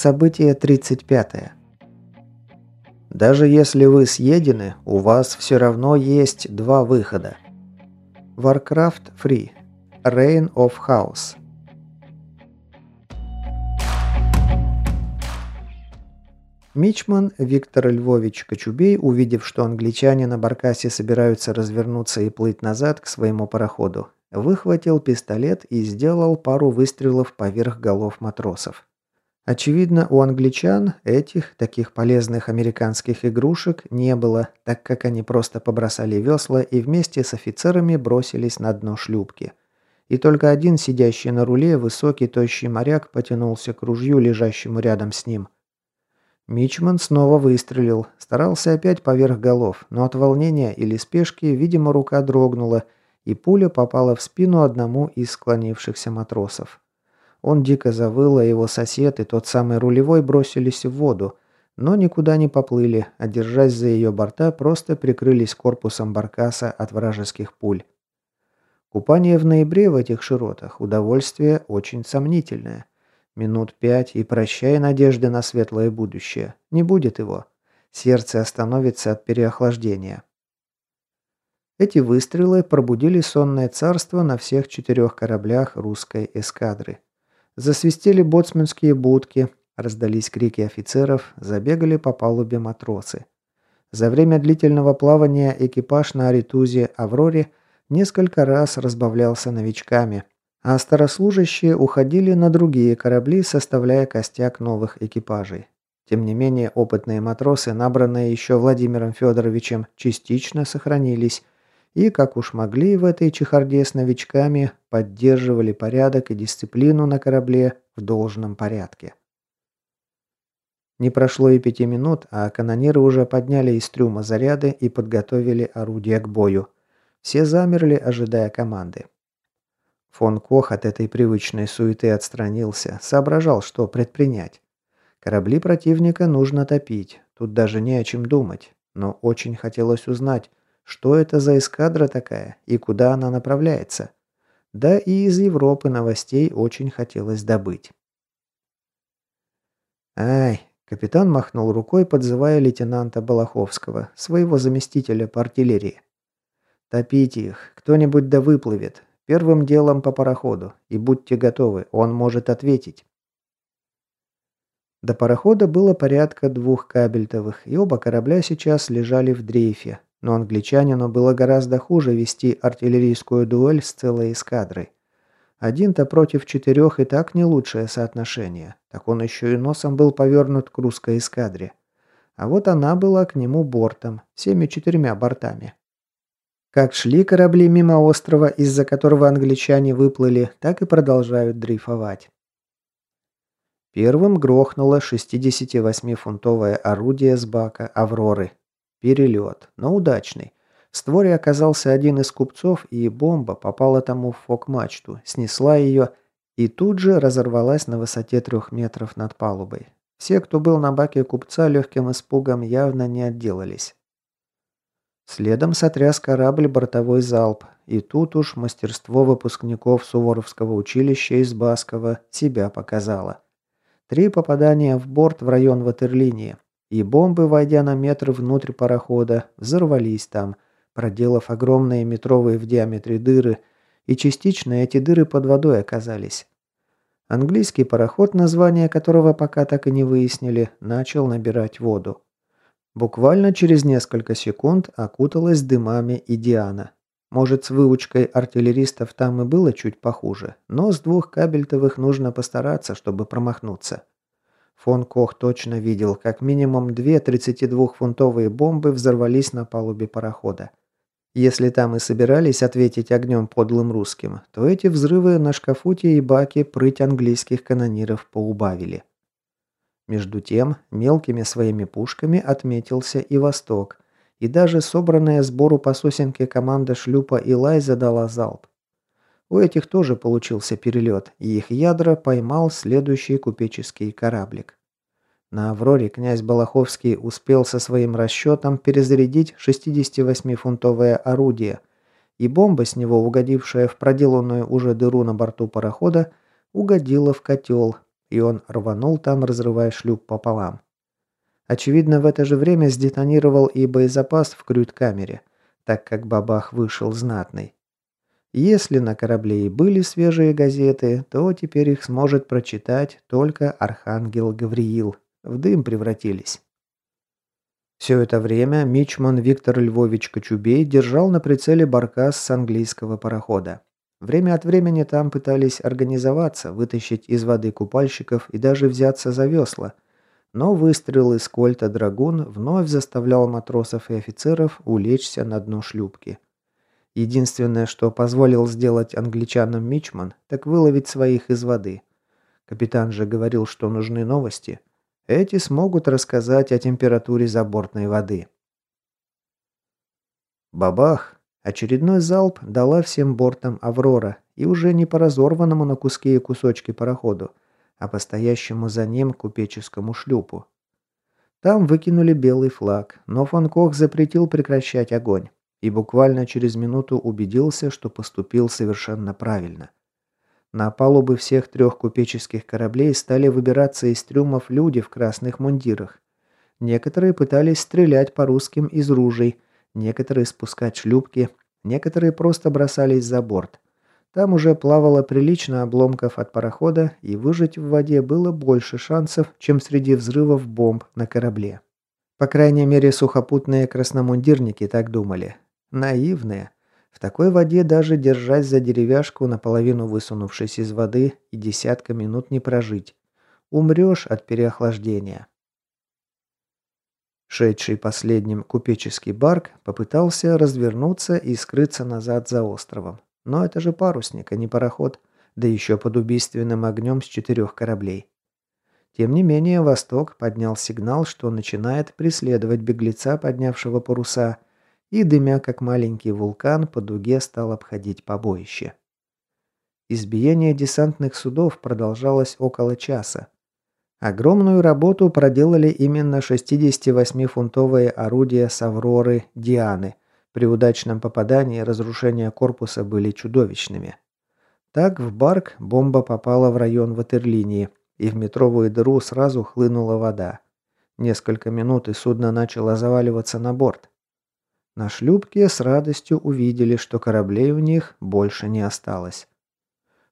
Событие 35. Даже если вы съедены, у вас все равно есть два выхода. Warcraft Free. Reign of Chaos. Мичман Виктор Львович Кочубей, увидев, что англичане на баркасе собираются развернуться и плыть назад к своему пароходу, выхватил пистолет и сделал пару выстрелов поверх голов матросов. Очевидно, у англичан этих, таких полезных американских игрушек, не было, так как они просто побросали весла и вместе с офицерами бросились на дно шлюпки. И только один, сидящий на руле, высокий тощий моряк потянулся к ружью, лежащему рядом с ним. Мичман снова выстрелил, старался опять поверх голов, но от волнения или спешки, видимо, рука дрогнула, и пуля попала в спину одному из склонившихся матросов. Он дико завыл, а его сосед и тот самый рулевой бросились в воду, но никуда не поплыли, а держась за ее борта, просто прикрылись корпусом баркаса от вражеских пуль. Купание в ноябре в этих широтах – удовольствие очень сомнительное. Минут пять и прощай надежды на светлое будущее. Не будет его. Сердце остановится от переохлаждения. Эти выстрелы пробудили сонное царство на всех четырех кораблях русской эскадры. Засвистели боцманские будки, раздались крики офицеров, забегали по палубе матросы. За время длительного плавания экипаж на Аритузе «Авроре» несколько раз разбавлялся новичками, а старослужащие уходили на другие корабли, составляя костяк новых экипажей. Тем не менее, опытные матросы, набранные еще Владимиром Федоровичем, частично сохранились и, как уж могли в этой чехарде с новичками, поддерживали порядок и дисциплину на корабле в должном порядке. Не прошло и пяти минут, а канониры уже подняли из трюма заряды и подготовили орудия к бою. Все замерли, ожидая команды. Фон Кох от этой привычной суеты отстранился, соображал, что предпринять. Корабли противника нужно топить, тут даже не о чем думать, но очень хотелось узнать, что это за эскадра такая и куда она направляется. Да и из Европы новостей очень хотелось добыть. «Ай!» – капитан махнул рукой, подзывая лейтенанта Балаховского, своего заместителя по артиллерии. «Топите их, кто-нибудь да выплывет. Первым делом по пароходу. И будьте готовы, он может ответить». До парохода было порядка двух кабельтовых, и оба корабля сейчас лежали в дрейфе, но англичанину было гораздо хуже вести артиллерийскую дуэль с целой эскадрой. Один-то против четырех и так не лучшее соотношение, так он еще и носом был повернут к русской эскадре. А вот она была к нему бортом, всеми четырьмя бортами. Как шли корабли мимо острова, из-за которого англичане выплыли, так и продолжают дрейфовать. Первым грохнуло 68-фунтовое орудие с бака «Авроры», Перелет, но удачный. В створе оказался один из купцов, и бомба попала тому в фок-мачту, снесла ее и тут же разорвалась на высоте трех метров над палубой. Все, кто был на баке купца, легким испугом явно не отделались. Следом сотряс корабль бортовой залп, и тут уж мастерство выпускников Суворовского училища из Баскова себя показало. Три попадания в борт в район ватерлинии, и бомбы, войдя на метр внутрь парохода, взорвались там, проделав огромные метровые в диаметре дыры, и частично эти дыры под водой оказались. Английский пароход, название которого пока так и не выяснили, начал набирать воду. Буквально через несколько секунд окуталась дымами и Диана. Может, с выучкой артиллеристов там и было чуть похуже, но с двух кабельтовых нужно постараться, чтобы промахнуться. Фон Кох точно видел, как минимум две 32-фунтовые бомбы взорвались на палубе парохода. Если там и собирались ответить огнем подлым русским, то эти взрывы на шкафуте и баке прыть английских канониров поубавили. Между тем, мелкими своими пушками отметился и Восток, и даже собранная сбору по сосенке команда шлюпа Илай задала залп. У этих тоже получился перелет, и их ядра поймал следующий купеческий кораблик. На «Авроре» князь Балаховский успел со своим расчетом перезарядить 68-фунтовое орудие, и бомба с него, угодившая в проделанную уже дыру на борту парохода, угодила в котел, и он рванул там, разрывая шлюп пополам. Очевидно, в это же время сдетонировал и боезапас в крют-камере, так как бабах вышел знатный. Если на корабле и были свежие газеты, то теперь их сможет прочитать только Архангел Гавриил. В дым превратились. Все это время мичман Виктор Львович Кочубей держал на прицеле баркас с английского парохода. Время от времени там пытались организоваться, вытащить из воды купальщиков и даже взяться за весла. Но выстрел из кольта «Драгун» вновь заставлял матросов и офицеров улечься на дно шлюпки. Единственное, что позволил сделать англичанам Мичман, так выловить своих из воды. Капитан же говорил, что нужны новости. Эти смогут рассказать о температуре забортной воды. Бабах! Очередной залп дала всем бортам «Аврора» и уже не по разорванному на куски и кусочки пароходу, а по стоящему за ним купеческому шлюпу. Там выкинули белый флаг, но фон Кох запретил прекращать огонь и буквально через минуту убедился, что поступил совершенно правильно. На палубы всех трех купеческих кораблей стали выбираться из трюмов люди в красных мундирах. Некоторые пытались стрелять по русским из ружей, некоторые спускать шлюпки, некоторые просто бросались за борт. Там уже плавало прилично обломков от парохода, и выжить в воде было больше шансов, чем среди взрывов бомб на корабле. По крайней мере, сухопутные красномундирники так думали. Наивные. В такой воде даже держась за деревяшку, наполовину высунувшись из воды, и десятка минут не прожить. Умрешь от переохлаждения. Шедший последним купеческий барк попытался развернуться и скрыться назад за островом. Но это же парусник, а не пароход, да еще под убийственным огнем с четырех кораблей. Тем не менее, Восток поднял сигнал, что начинает преследовать беглеца, поднявшего паруса, и, дымя как маленький вулкан, по дуге стал обходить побоище. Избиение десантных судов продолжалось около часа. Огромную работу проделали именно 68-фунтовые орудия с «Авроры» «Дианы». При удачном попадании разрушения корпуса были чудовищными. Так в Барк бомба попала в район ватерлинии, и в метровую дыру сразу хлынула вода. Несколько минут и судно начало заваливаться на борт. На шлюпке с радостью увидели, что кораблей у них больше не осталось.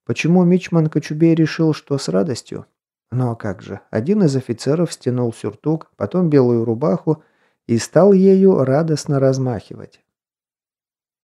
Почему Мичман Кочубей решил, что с радостью? Ну а как же, один из офицеров стянул сюртук, потом белую рубаху и стал ею радостно размахивать.